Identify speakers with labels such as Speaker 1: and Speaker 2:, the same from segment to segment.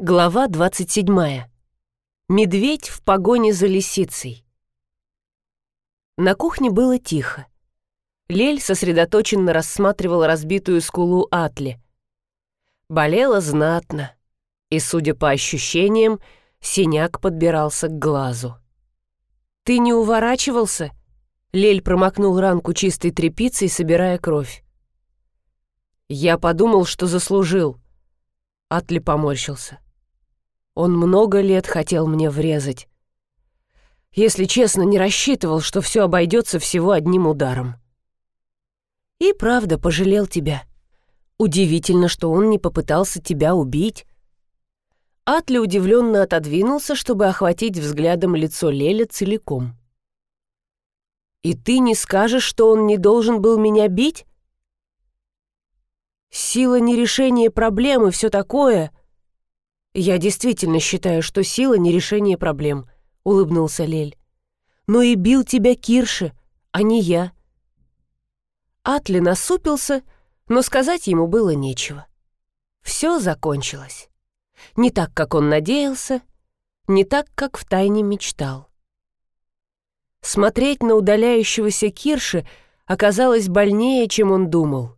Speaker 1: Глава 27. Медведь в погоне за лисицей. На кухне было тихо. Лель сосредоточенно рассматривал разбитую скулу Атли. Болела знатно, и, судя по ощущениям, синяк подбирался к глазу. «Ты не уворачивался?» Лель промокнул ранку чистой тряпицей, собирая кровь. «Я подумал, что заслужил». Атли поморщился. Он много лет хотел мне врезать. Если честно, не рассчитывал, что все обойдется всего одним ударом. И правда пожалел тебя. Удивительно, что он не попытался тебя убить. Атли удивленно отодвинулся, чтобы охватить взглядом лицо Леля целиком. «И ты не скажешь, что он не должен был меня бить?» «Сила не решения проблемы, все такое», «Я действительно считаю, что сила не решение проблем», — улыбнулся Лель. «Но и бил тебя Кирши, а не я». Атли насупился, но сказать ему было нечего. Все закончилось. Не так, как он надеялся, не так, как втайне мечтал. Смотреть на удаляющегося Кирши оказалось больнее, чем он думал.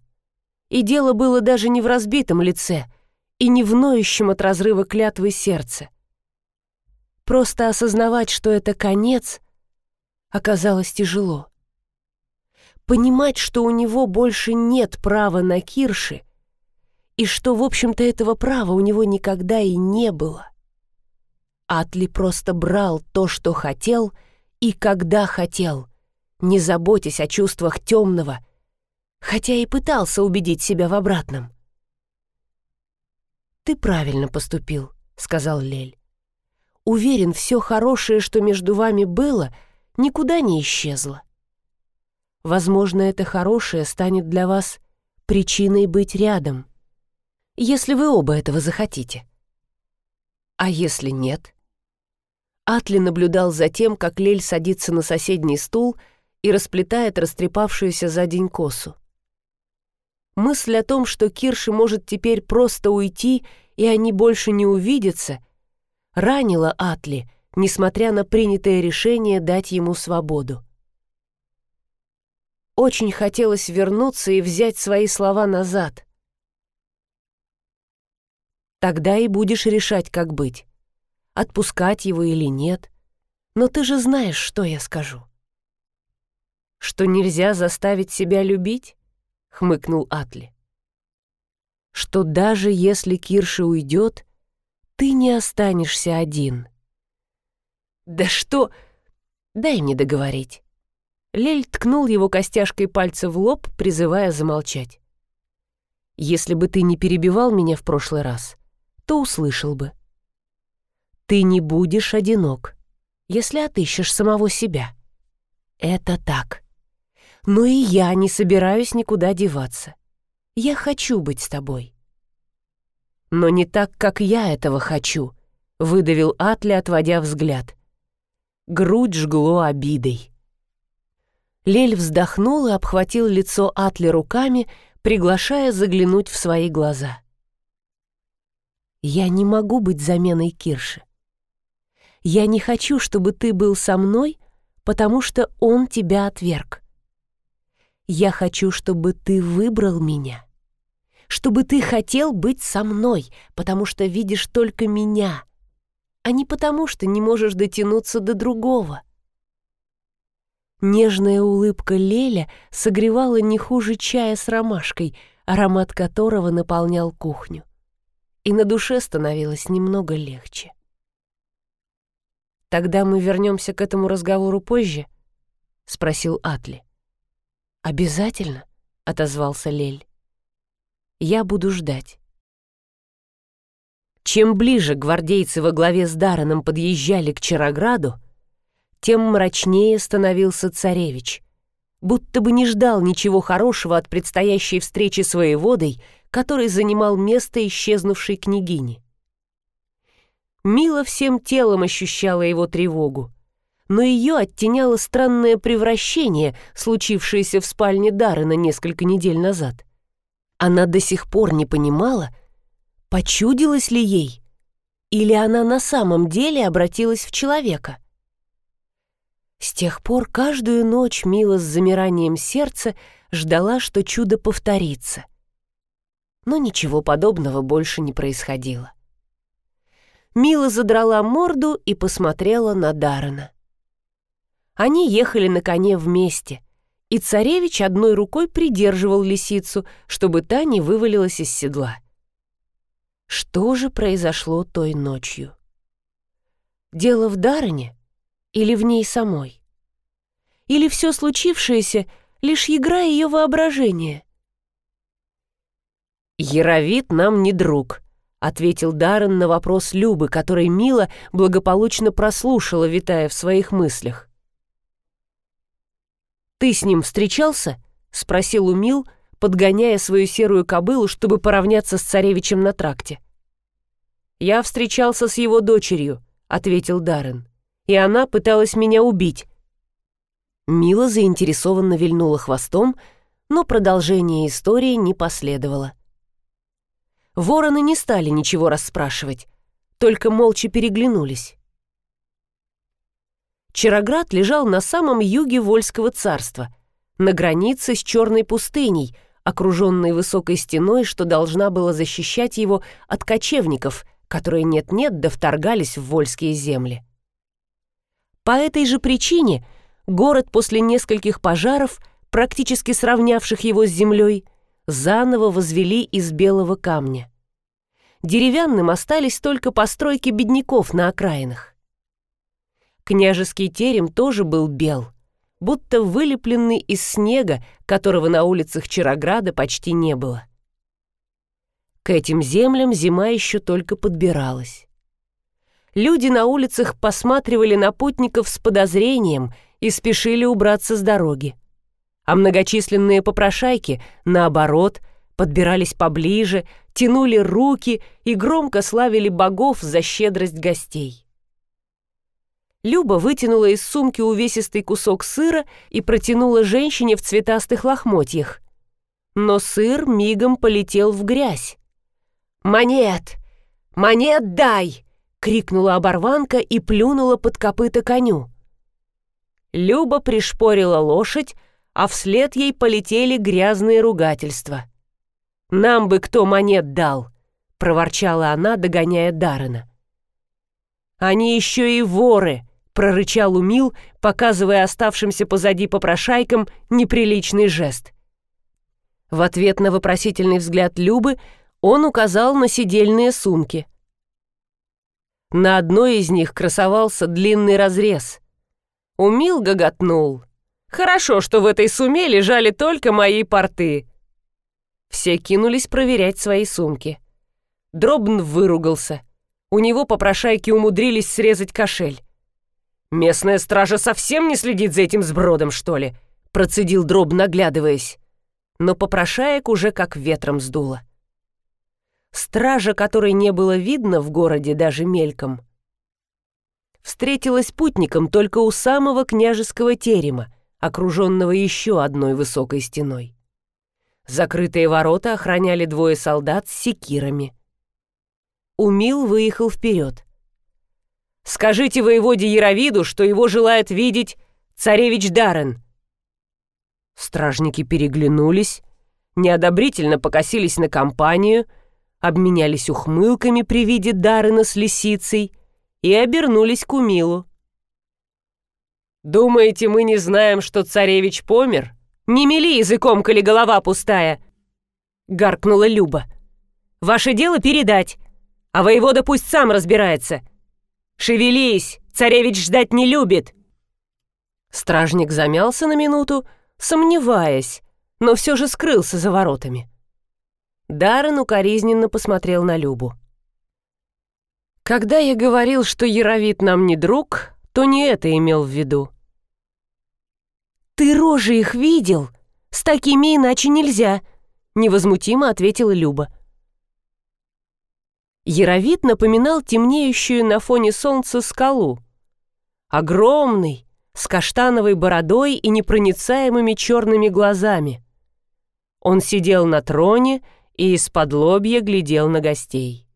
Speaker 1: И дело было даже не в разбитом лице — и не в от разрыва клятвы сердце. Просто осознавать, что это конец, оказалось тяжело. Понимать, что у него больше нет права на Кирши, и что, в общем-то, этого права у него никогда и не было. Атли просто брал то, что хотел, и когда хотел, не заботясь о чувствах темного, хотя и пытался убедить себя в обратном. «Ты правильно поступил», — сказал Лель. «Уверен, все хорошее, что между вами было, никуда не исчезло. Возможно, это хорошее станет для вас причиной быть рядом, если вы оба этого захотите. А если нет?» Атли наблюдал за тем, как Лель садится на соседний стул и расплетает растрепавшуюся за день косу. Мысль о том, что Кирши может теперь просто уйти, и они больше не увидятся, ранила Атли, несмотря на принятое решение дать ему свободу. Очень хотелось вернуться и взять свои слова назад. Тогда и будешь решать, как быть. Отпускать его или нет. Но ты же знаешь, что я скажу. Что нельзя заставить себя любить? — хмыкнул Атли. «Что даже если Кирша уйдет, ты не останешься один». «Да что...» «Дай мне договорить». Лель ткнул его костяшкой пальца в лоб, призывая замолчать. «Если бы ты не перебивал меня в прошлый раз, то услышал бы. Ты не будешь одинок, если отыщешь самого себя. Это так» но и я не собираюсь никуда деваться. Я хочу быть с тобой». «Но не так, как я этого хочу», — выдавил Атли, отводя взгляд. Грудь жгло обидой. Лель вздохнул и обхватил лицо Атли руками, приглашая заглянуть в свои глаза. «Я не могу быть заменой Кирши. Я не хочу, чтобы ты был со мной, потому что он тебя отверг. Я хочу, чтобы ты выбрал меня. Чтобы ты хотел быть со мной, потому что видишь только меня, а не потому что не можешь дотянуться до другого. Нежная улыбка Леля согревала не хуже чая с ромашкой, аромат которого наполнял кухню. И на душе становилось немного легче. «Тогда мы вернемся к этому разговору позже?» — спросил Атли. «Обязательно», — отозвался Лель. «Я буду ждать». Чем ближе гвардейцы во главе с Дараном подъезжали к Чарограду, тем мрачнее становился царевич, будто бы не ждал ничего хорошего от предстоящей встречи с воеводой, который занимал место исчезнувшей княгини. Мила всем телом ощущала его тревогу но ее оттеняло странное превращение, случившееся в спальне Даррена несколько недель назад. Она до сих пор не понимала, почудилось ли ей, Или она на самом деле обратилась в человека? С тех пор каждую ночь Мила с замиранием сердца ждала, что чудо повторится. Но ничего подобного больше не происходило. Мила задрала морду и посмотрела на Даррена. Они ехали на коне вместе, и царевич одной рукой придерживал лисицу, чтобы та не вывалилась из седла. Что же произошло той ночью? Дело в Даррене или в ней самой? Или все случившееся — лишь игра ее воображения? «Яровит нам не друг», — ответил Даррен на вопрос Любы, который Мила благополучно прослушала, витая в своих мыслях. «Ты с ним встречался?» — спросил Умил, подгоняя свою серую кобылу, чтобы поравняться с царевичем на тракте. «Я встречался с его дочерью», — ответил Даррен, «и она пыталась меня убить». Мила заинтересованно вильнула хвостом, но продолжение истории не последовало. Вороны не стали ничего расспрашивать, только молча переглянулись. Чароград лежал на самом юге Вольского царства, на границе с Черной пустыней, окруженной высокой стеной, что должна была защищать его от кочевников, которые нет-нет да вторгались в вольские земли. По этой же причине город после нескольких пожаров, практически сравнявших его с землей, заново возвели из белого камня. Деревянным остались только постройки бедняков на окраинах. Княжеский терем тоже был бел, будто вылепленный из снега, которого на улицах Чарограда почти не было. К этим землям зима еще только подбиралась. Люди на улицах посматривали на путников с подозрением и спешили убраться с дороги. А многочисленные попрошайки, наоборот, подбирались поближе, тянули руки и громко славили богов за щедрость гостей. Люба вытянула из сумки увесистый кусок сыра и протянула женщине в цветастых лохмотьях. Но сыр мигом полетел в грязь. «Монет! Монет дай!» — крикнула оборванка и плюнула под копыта коню. Люба пришпорила лошадь, а вслед ей полетели грязные ругательства. «Нам бы кто монет дал!» — проворчала она, догоняя Даррена. «Они еще и воры!» Прорычал Умил, показывая оставшимся позади попрошайкам неприличный жест. В ответ на вопросительный взгляд Любы он указал на сидельные сумки. На одной из них красовался длинный разрез. Умил гоготнул. «Хорошо, что в этой суме лежали только мои порты». Все кинулись проверять свои сумки. Дробн выругался. У него попрошайки умудрились срезать кошель. «Местная стража совсем не следит за этим сбродом, что ли?» Процедил дроб, наглядываясь. Но попрошаек уже как ветром сдуло. Стража, которой не было видно в городе даже мельком, встретилась путником только у самого княжеского терема, окруженного еще одной высокой стеной. Закрытые ворота охраняли двое солдат с секирами. Умил выехал вперед. Скажите воеводе Яровиду, что его желает видеть царевич Даррен». Стражники переглянулись, неодобрительно покосились на компанию, обменялись ухмылками при виде Даррена с лисицей и обернулись к Умилу. «Думаете, мы не знаем, что царевич помер? Не мели языком, коли голова пустая!» — гаркнула Люба. «Ваше дело передать, а воевода пусть сам разбирается. «Шевелись! Царевич ждать не любит!» Стражник замялся на минуту, сомневаясь, но все же скрылся за воротами. Даррен укоризненно посмотрел на Любу. «Когда я говорил, что Яровит нам не друг, то не это имел в виду». «Ты рожи их видел? С такими иначе нельзя», — невозмутимо ответила Люба. Яровит напоминал темнеющую на фоне солнца скалу. Огромный, с каштановой бородой и непроницаемыми черными глазами. Он сидел на троне и из-под лобья глядел на гостей.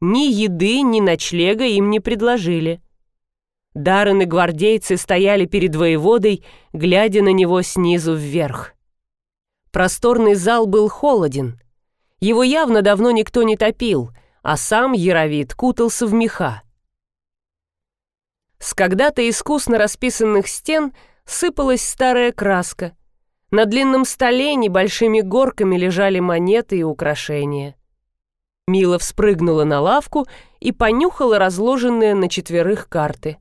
Speaker 1: Ни еды, ни ночлега им не предложили. Даррен и гвардейцы стояли перед воеводой, глядя на него снизу вверх. Просторный зал был холоден. Его явно давно никто не топил, а сам Яровит кутался в меха. С когда-то искусно расписанных стен сыпалась старая краска. На длинном столе небольшими горками лежали монеты и украшения. Мила вспрыгнула на лавку и понюхала разложенные на четверых карты.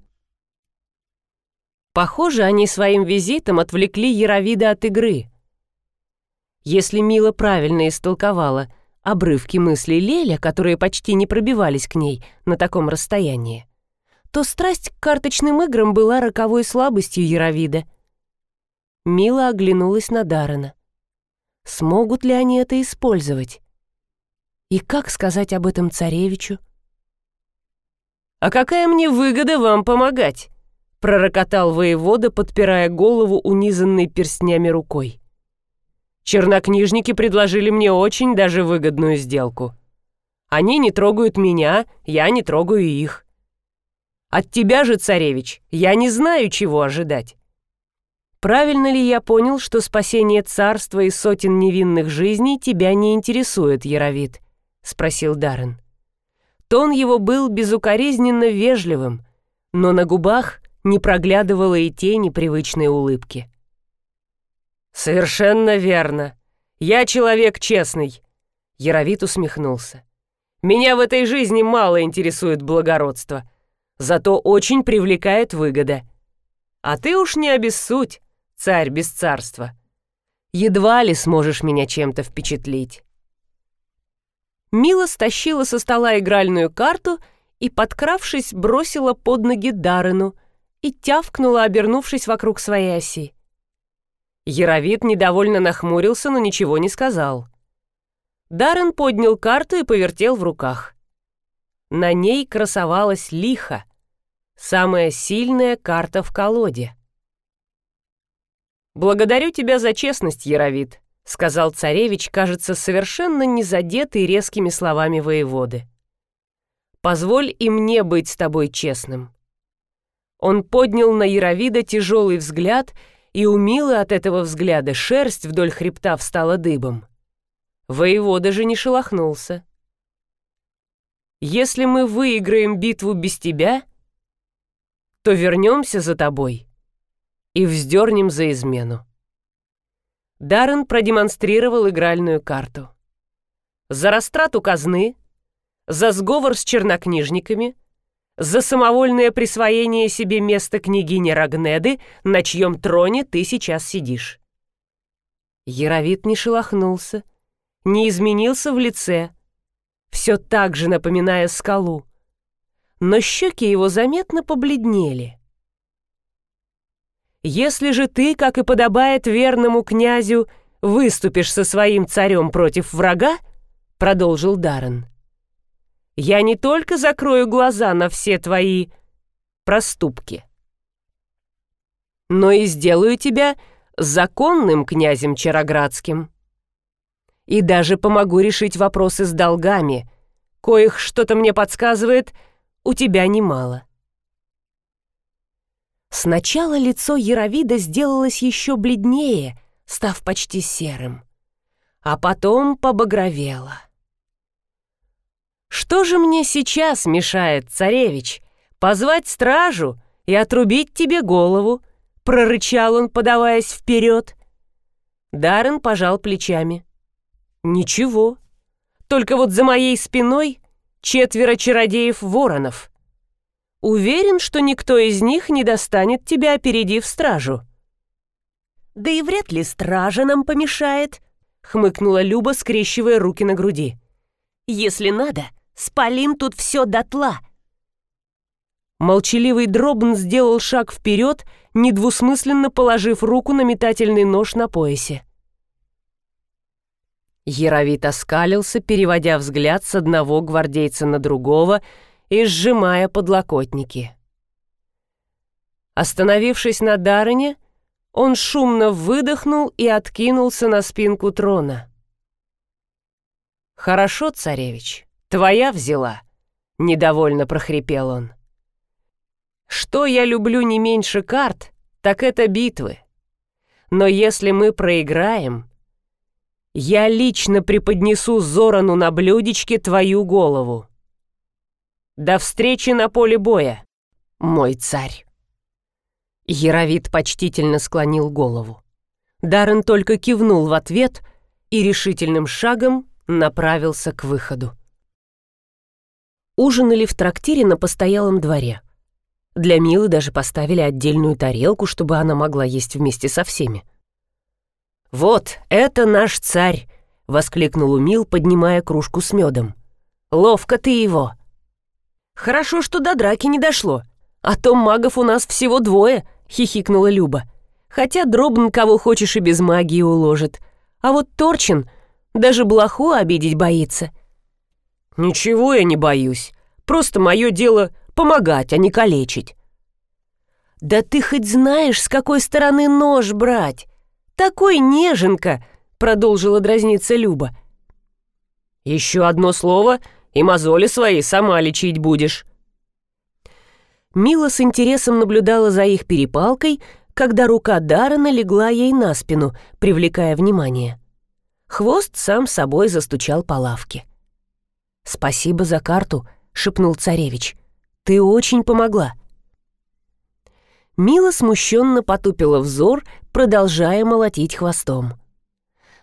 Speaker 1: Похоже, они своим визитом отвлекли Яровида от игры. Если Мила правильно истолковала обрывки мыслей Леля, которые почти не пробивались к ней на таком расстоянии, то страсть к карточным играм была роковой слабостью Яровида. Мила оглянулась на Даррена. Смогут ли они это использовать? И как сказать об этом царевичу? «А какая мне выгода вам помогать?» — пророкотал воевода, подпирая голову унизанной перстнями рукой. «Чернокнижники предложили мне очень даже выгодную сделку. Они не трогают меня, я не трогаю их. От тебя же, царевич, я не знаю, чего ожидать. Правильно ли я понял, что спасение царства и сотен невинных жизней тебя не интересует, Яровит? спросил Даррен. Тон его был безукоризненно вежливым, но на губах не проглядывало и тени привычной улыбки. «Совершенно верно. Я человек честный», — Яровит усмехнулся. «Меня в этой жизни мало интересует благородство зато очень привлекает выгода. А ты уж не обессудь, царь без царства. Едва ли сможешь меня чем-то впечатлить. Мила стащила со стола игральную карту и, подкравшись, бросила под ноги Даррену и тявкнула, обернувшись вокруг своей оси. Яровит недовольно нахмурился, но ничего не сказал. Даррен поднял карту и повертел в руках. На ней красовалась лиха, самая сильная карта в колоде. «Благодарю тебя за честность, Яровит», — сказал царевич, кажется, совершенно не задетый резкими словами воеводы. «Позволь и мне быть с тобой честным». Он поднял на Яровида тяжелый взгляд, и у Милы от этого взгляда шерсть вдоль хребта встала дыбом. Воевода же не шелохнулся. Если мы выиграем битву без тебя, то вернемся за тобой и вздернем за измену. Даррен продемонстрировал игральную карту. За растрату казны, за сговор с чернокнижниками, за самовольное присвоение себе места княгини Рагнеды, на чьем троне ты сейчас сидишь. Яровит не шелохнулся, не изменился в лице, все так же напоминая скалу. Но щеки его заметно побледнели. «Если же ты, как и подобает верному князю, выступишь со своим царем против врага, — продолжил Даррен, — я не только закрою глаза на все твои проступки, но и сделаю тебя законным князем Чароградским и даже помогу решить вопросы с долгами, коих, что-то мне подсказывает, у тебя немало. Сначала лицо Яровида сделалось еще бледнее, став почти серым, а потом побагровело. «Что же мне сейчас мешает, царевич, позвать стражу и отрубить тебе голову?» — прорычал он, подаваясь вперед. Даррен пожал плечами. «Ничего. Только вот за моей спиной четверо чародеев-воронов. Уверен, что никто из них не достанет тебя, опередив стражу». «Да и вряд ли стража нам помешает», — хмыкнула Люба, скрещивая руки на груди. «Если надо, спалим тут все дотла». Молчаливый Дробн сделал шаг вперед, недвусмысленно положив руку на метательный нож на поясе. Яровит оскалился, переводя взгляд с одного гвардейца на другого и сжимая подлокотники. Остановившись на Дарыне, он шумно выдохнул и откинулся на спинку трона. «Хорошо, царевич, твоя взяла», — недовольно прохрипел он. «Что я люблю не меньше карт, так это битвы. Но если мы проиграем, я лично преподнесу Зорану на блюдечке твою голову. До встречи на поле боя, мой царь!» Яровит почтительно склонил голову. Даррен только кивнул в ответ и решительным шагом направился к выходу. Ужинали в трактире на постоялом дворе. Для Милы даже поставили отдельную тарелку, чтобы она могла есть вместе со всеми. «Вот, это наш царь!» — воскликнул Умил, поднимая кружку с медом. «Ловко ты его!» «Хорошо, что до драки не дошло, а то магов у нас всего двое!» — хихикнула Люба. «Хотя Дробн кого хочешь и без магии уложит. А вот Торчин даже блоху обидеть боится». «Ничего я не боюсь. Просто мое дело помогать, а не калечить». «Да ты хоть знаешь, с какой стороны нож брать? Такой неженка!» — продолжила дразниться Люба. «Еще одно слово, и мозоли свои сама лечить будешь». Мила с интересом наблюдала за их перепалкой, когда рука Даррена легла ей на спину, привлекая внимание. Хвост сам собой застучал по лавке. «Спасибо за карту», — шепнул царевич. «Ты очень помогла». Мила смущенно потупила взор, продолжая молотить хвостом.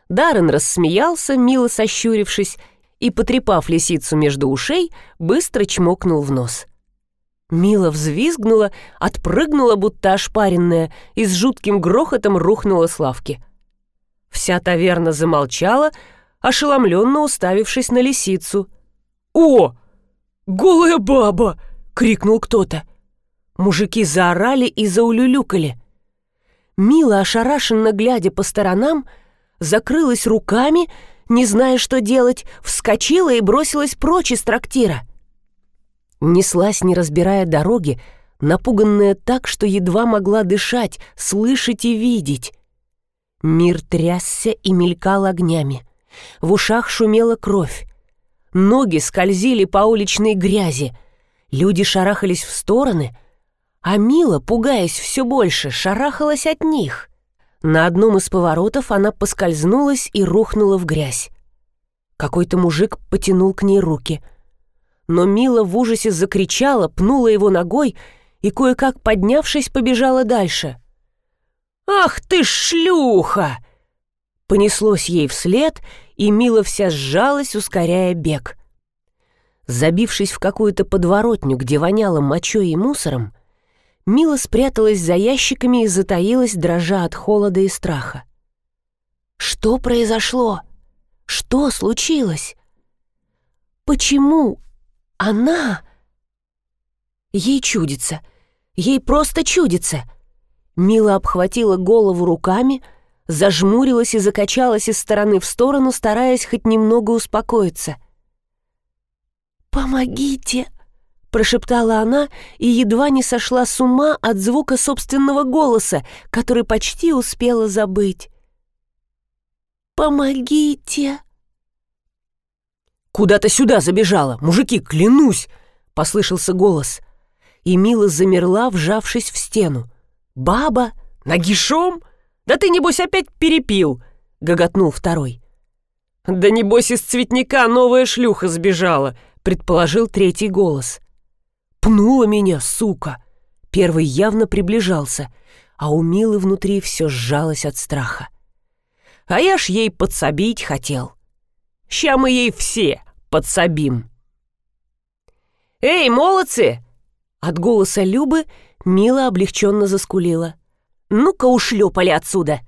Speaker 1: Даррен рассмеялся, мило сощурившись, и, потрепав лисицу между ушей, быстро чмокнул в нос. Мила взвизгнула, отпрыгнула, будто ошпаренная, и с жутким грохотом рухнула с лавки. Вся таверна замолчала, ошеломленно уставившись на лисицу. «О! Голая баба!» — крикнул кто-то. Мужики заорали и заулюлюкали. Мила, ошарашенно глядя по сторонам, закрылась руками, не зная, что делать, вскочила и бросилась прочь из трактира. Неслась, не разбирая дороги, напуганная так, что едва могла дышать, слышать и видеть. Мир трясся и мелькал огнями. В ушах шумела кровь. Ноги скользили по уличной грязи. Люди шарахались в стороны — а Мила, пугаясь все больше, шарахалась от них. На одном из поворотов она поскользнулась и рухнула в грязь. Какой-то мужик потянул к ней руки. Но Мила в ужасе закричала, пнула его ногой и, кое-как поднявшись, побежала дальше. «Ах ты шлюха!» Понеслось ей вслед, и Мила вся сжалась, ускоряя бег. Забившись в какую-то подворотню, где воняло мочой и мусором, Мила спряталась за ящиками и затаилась, дрожа от холода и страха. Что произошло? Что случилось? Почему она... Ей чудится. Ей просто чудится. Мила обхватила голову руками, зажмурилась и закачалась из стороны в сторону, стараясь хоть немного успокоиться. «Помогите!» прошептала она и едва не сошла с ума от звука собственного голоса, который почти успела забыть. «Помогите!» «Куда-то сюда забежала, мужики, клянусь!» — послышался голос. И Мила замерла, вжавшись в стену. «Баба? Нагишом? Да ты, небось, опять перепил!» — гоготнул второй. «Да небось из цветника новая шлюха сбежала», — предположил третий голос. Пнула меня, сука!» Первый явно приближался, а у Милы внутри все сжалось от страха. А я ж ей подсобить хотел. Ща мы ей все подсобим. «Эй, молодцы!» От голоса Любы Мила облегченно заскулила. «Ну-ка ушлепали отсюда!»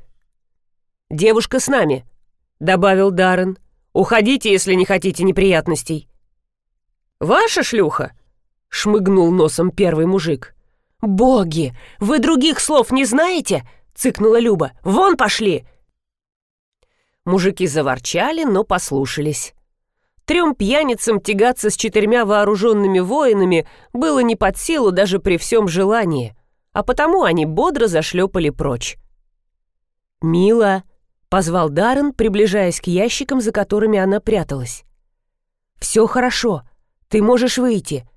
Speaker 1: «Девушка с нами», — добавил Даррен. «Уходите, если не хотите неприятностей». «Ваша шлюха?» шмыгнул носом первый мужик. «Боги, вы других слов не знаете?» — цыкнула Люба. «Вон пошли!» Мужики заворчали, но послушались. Трем пьяницам тягаться с четырьмя вооруженными воинами было не под силу даже при всем желании, а потому они бодро зашлепали прочь. «Мила!» — позвал Даррен, приближаясь к ящикам, за которыми она пряталась. «Все хорошо. Ты можешь выйти.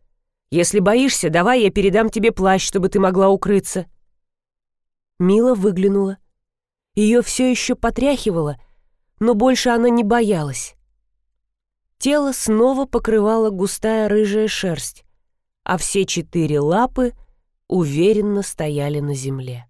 Speaker 1: Если боишься, давай я передам тебе плащ, чтобы ты могла укрыться». Мила выглянула. Ее все еще потряхивало, но больше она не боялась. Тело снова покрывала густая рыжая шерсть, а все четыре лапы уверенно стояли на земле.